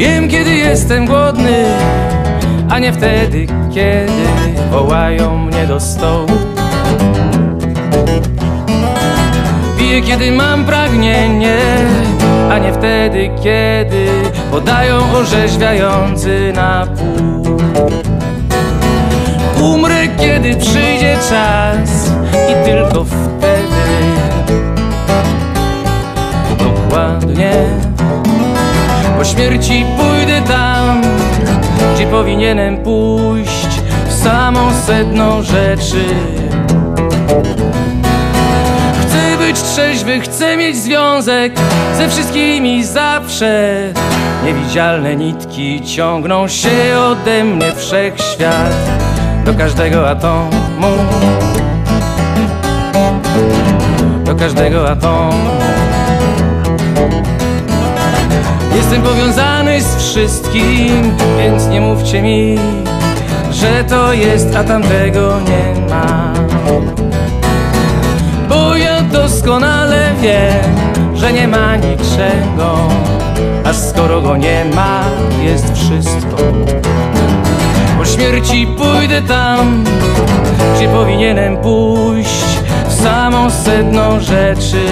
Wiem, kiedy jestem głodny, a nie wtedy, kiedy wołają mnie do stołu. Piję, kiedy mam pragnienie, a nie wtedy, kiedy podają orzeźwiający napój. Umrę, kiedy przyjdzie czas i tylko wtedy po śmierci pójdę tam, gdzie powinienem pójść w samą sedno rzeczy. Chcę być trzeźwy, chcę mieć związek ze wszystkimi zawsze. Niewidzialne nitki ciągną się ode mnie wszechświat do każdego atomu. Do każdego atomu. Jestem powiązany z wszystkim, więc nie mówcie mi, że to jest, a tamtego nie ma. Bo ja doskonale wiem, że nie ma niczego, a skoro go nie ma, jest wszystko. Po śmierci pójdę tam, gdzie powinienem pójść, w samą sedno rzeczy.